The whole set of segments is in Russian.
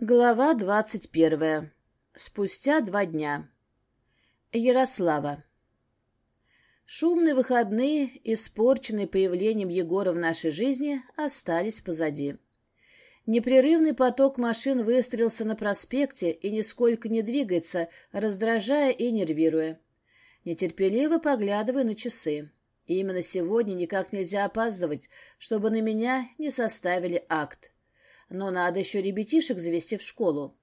Глава двадцать первая. Спустя два дня. Ярослава. Шумные выходные, испорченные появлением Егора в нашей жизни, остались позади. Непрерывный поток машин выстроился на проспекте и нисколько не двигается, раздражая и нервируя. Нетерпеливо поглядывая на часы. именно сегодня никак нельзя опаздывать, чтобы на меня не составили акт но надо еще ребятишек завести в школу.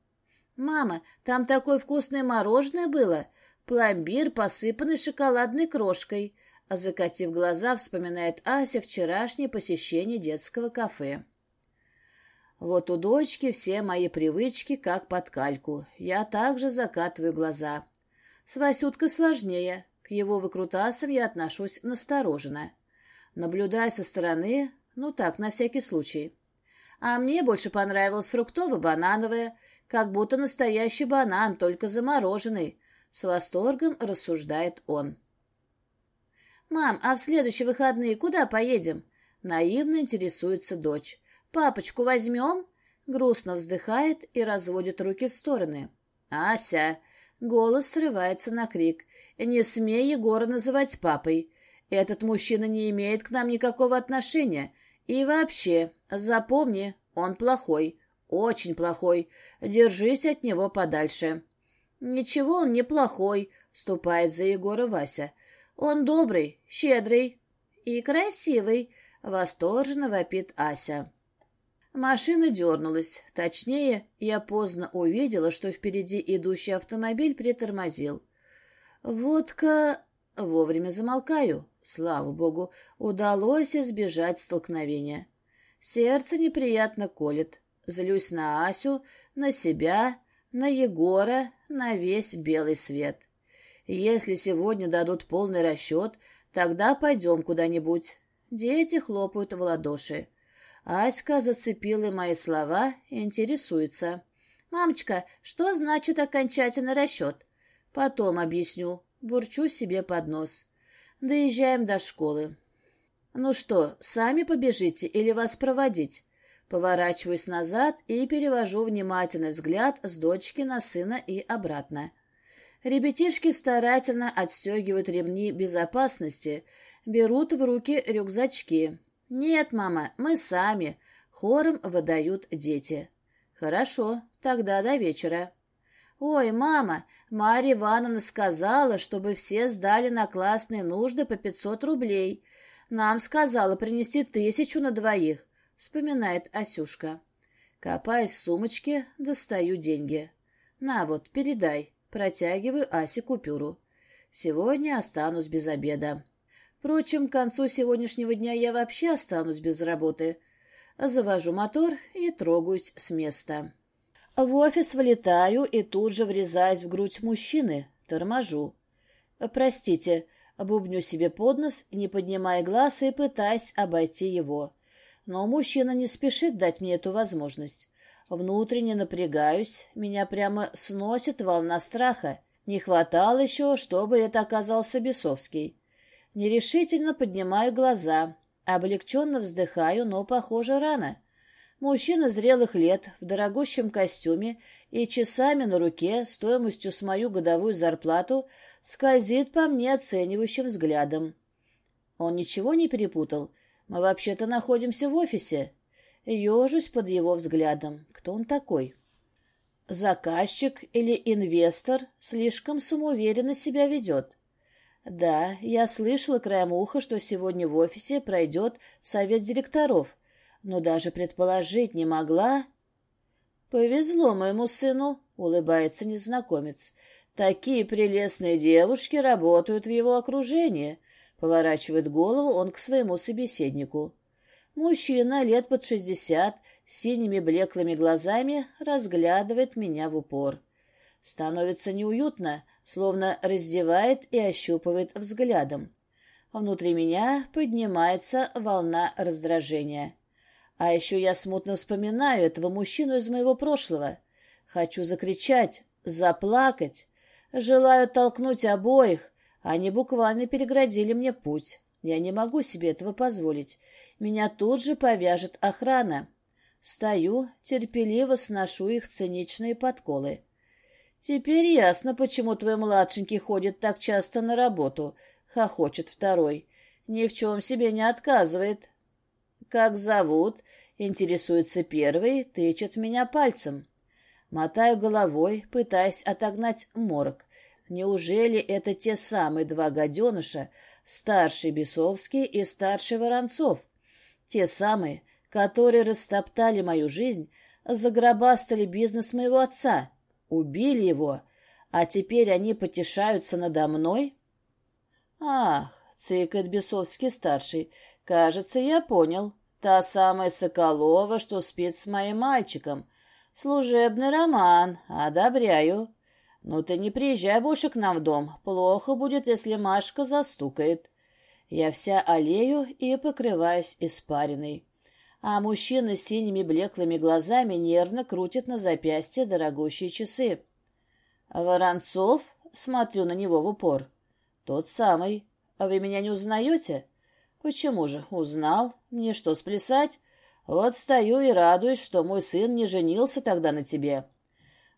«Мама, там такое вкусное мороженое было! Пломбир, посыпанный шоколадной крошкой!» А закатив глаза, вспоминает Ася вчерашнее посещение детского кафе. Вот у дочки все мои привычки как под кальку. Я также закатываю глаза. С Васюткой сложнее. К его выкрутасам я отношусь настороженно. Наблюдая со стороны, ну так, на всякий случай. А мне больше понравилось фруктово-банановое, как будто настоящий банан, только замороженный. С восторгом рассуждает он. «Мам, а в следующие выходные куда поедем?» Наивно интересуется дочь. «Папочку возьмем?» Грустно вздыхает и разводит руки в стороны. «Ася!» Голос срывается на крик. «Не смей Егора называть папой. Этот мужчина не имеет к нам никакого отношения. И вообще, запомни, он плохой, очень плохой. Держись от него подальше. Ничего он не плохой, вступает за Егора Вася. Он добрый, щедрый и красивый, восторженно вопит Ася. Машина дернулась. Точнее, я поздно увидела, что впереди идущий автомобиль притормозил. Водка... Вовремя замолкаю. Слава богу, удалось избежать столкновения. Сердце неприятно колет. Злюсь на Асю, на себя, на Егора, на весь белый свет. Если сегодня дадут полный расчет, тогда пойдем куда-нибудь. Дети хлопают в ладоши. Аська зацепила мои слова и интересуется. «Мамочка, что значит окончательный расчет?» «Потом объясню». Бурчу себе под нос. Доезжаем до школы. Ну что, сами побежите или вас проводить? Поворачиваюсь назад и перевожу внимательный взгляд с дочки на сына и обратно. Ребятишки старательно отстегивают ремни безопасности, берут в руки рюкзачки. «Нет, мама, мы сами», — хором выдают дети. «Хорошо, тогда до вечера». «Ой, мама, Марья Ивановна сказала, чтобы все сдали на классные нужды по пятьсот рублей. Нам сказала принести тысячу на двоих», — вспоминает Асюшка. Копаясь в сумочке, достаю деньги. «На вот, передай». Протягиваю Асе купюру. «Сегодня останусь без обеда. Впрочем, к концу сегодняшнего дня я вообще останусь без работы. Завожу мотор и трогаюсь с места». В офис вылетаю и тут же врезаюсь в грудь мужчины. Торможу. «Простите», — бубню себе под нос, не поднимая глаз и пытаясь обойти его. Но мужчина не спешит дать мне эту возможность. Внутренне напрягаюсь, меня прямо сносит волна страха. Не хватало еще, чтобы это оказался Бесовский. Нерешительно поднимаю глаза, облегченно вздыхаю, но, похоже, рано. Мужчина зрелых лет, в дорогущем костюме и часами на руке, стоимостью с мою годовую зарплату, скользит по мне оценивающим взглядом. Он ничего не перепутал. Мы вообще-то находимся в офисе. Ежусь под его взглядом. Кто он такой? Заказчик или инвестор слишком самоуверенно себя ведет. Да, я слышала краем уха, что сегодня в офисе пройдет совет директоров, но даже предположить не могла... «Повезло моему сыну», — улыбается незнакомец. «Такие прелестные девушки работают в его окружении», — поворачивает голову он к своему собеседнику. Мужчина лет под шестьдесят, синими блеклыми глазами, разглядывает меня в упор. Становится неуютно, словно раздевает и ощупывает взглядом. Внутри меня поднимается волна раздражения. А еще я смутно вспоминаю этого мужчину из моего прошлого. Хочу закричать, заплакать. Желаю толкнуть обоих. Они буквально переградили мне путь. Я не могу себе этого позволить. Меня тут же повяжет охрана. Стою, терпеливо сношу их циничные подколы. «Теперь ясно, почему твой младшенький ходит так часто на работу», — хохочет второй. «Ни в чем себе не отказывает». «Как зовут?» — интересуется первый, тычет меня пальцем. Мотаю головой, пытаясь отогнать морок. Неужели это те самые два гаденыша, старший Бесовский и старший Воронцов? Те самые, которые растоптали мою жизнь, загробастали бизнес моего отца, убили его, а теперь они потешаются надо мной? Ах, цыкает Бесовский-старший, кажется, я понял. Та самая Соколова, что спит с моим мальчиком. Служебный роман, одобряю. Ну ты не приезжай больше к нам в дом, плохо будет, если Машка застукает. Я вся олею и покрываюсь испариной а мужчина с синими блеклыми глазами нервно крутит на запястье дорогущие часы. «Воронцов?» — смотрю на него в упор. «Тот самый. А вы меня не узнаете?» «Почему же? Узнал. Мне что, сплясать? Вот стою и радуюсь, что мой сын не женился тогда на тебе».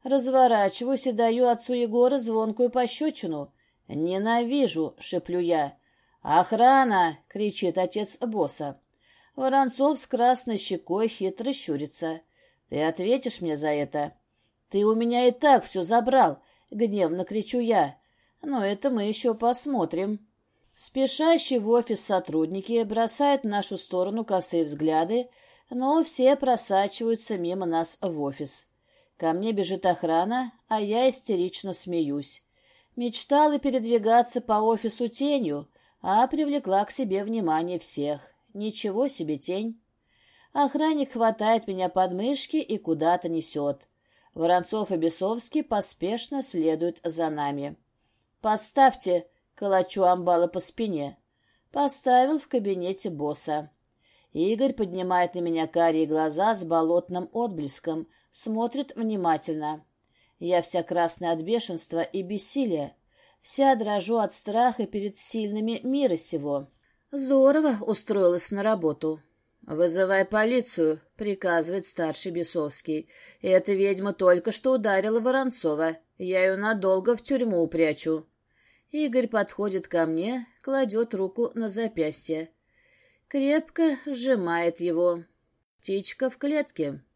Разворачиваюсь и даю отцу Егора звонкую пощечину. «Ненавижу!» — шеплю я. «Охрана!» — кричит отец босса. Воронцов с красной щекой хитро щурится. «Ты ответишь мне за это?» «Ты у меня и так все забрал!» — гневно кричу я. «Но это мы еще посмотрим». Спешащие в офис сотрудники бросают в нашу сторону косые взгляды, но все просачиваются мимо нас в офис. Ко мне бежит охрана, а я истерично смеюсь. Мечтала передвигаться по офису тенью, а привлекла к себе внимание всех. Ничего себе тень. Охранник хватает меня под мышки и куда-то несет. Воронцов и Бесовский поспешно следуют за нами. «Поставьте!» — калачу амбала по спине. Поставил в кабинете босса. Игорь поднимает на меня карие глаза с болотным отблеском, смотрит внимательно. Я вся красная от бешенства и бессилия, вся дрожу от страха перед сильными мира сего. Здорово устроилась на работу. «Вызывай полицию», — приказывает старший Бесовский. «Эта ведьма только что ударила Воронцова. Я ее надолго в тюрьму упрячу». Игорь подходит ко мне, кладет руку на запястье. Крепко сжимает его. Птичка в клетке.